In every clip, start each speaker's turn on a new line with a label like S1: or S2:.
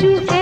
S1: you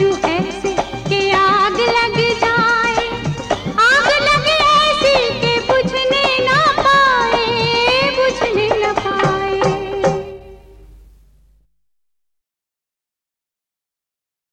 S1: you